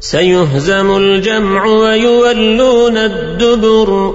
سيهزم الجمع ويولون الدبر